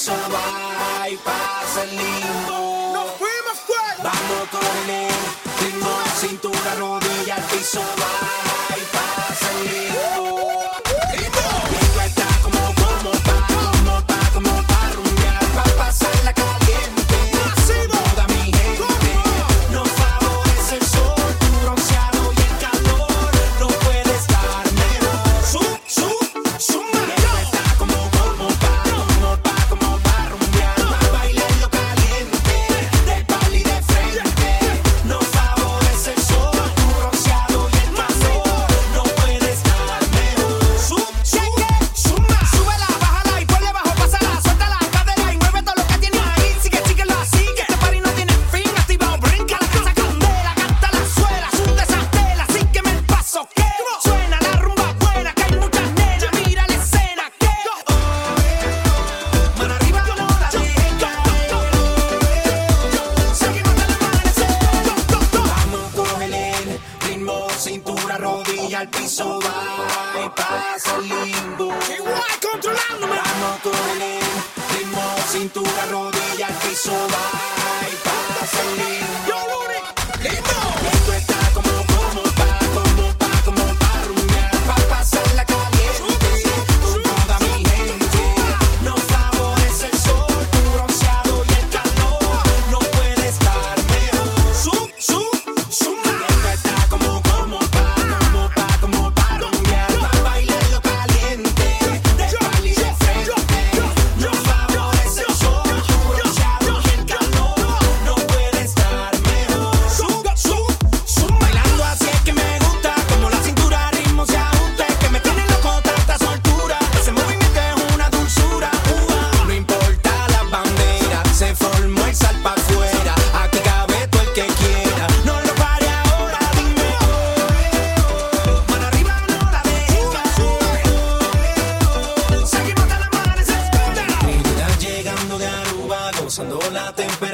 sonaba y pasa lindo. Nos fuimos fuera. Vamos con él. cintura, rodilla al piso, va y pasa el limbo. Igual controlándome. Dando tu ritmo, cintura, rodilla al piso, va y pasa el. la temperatura.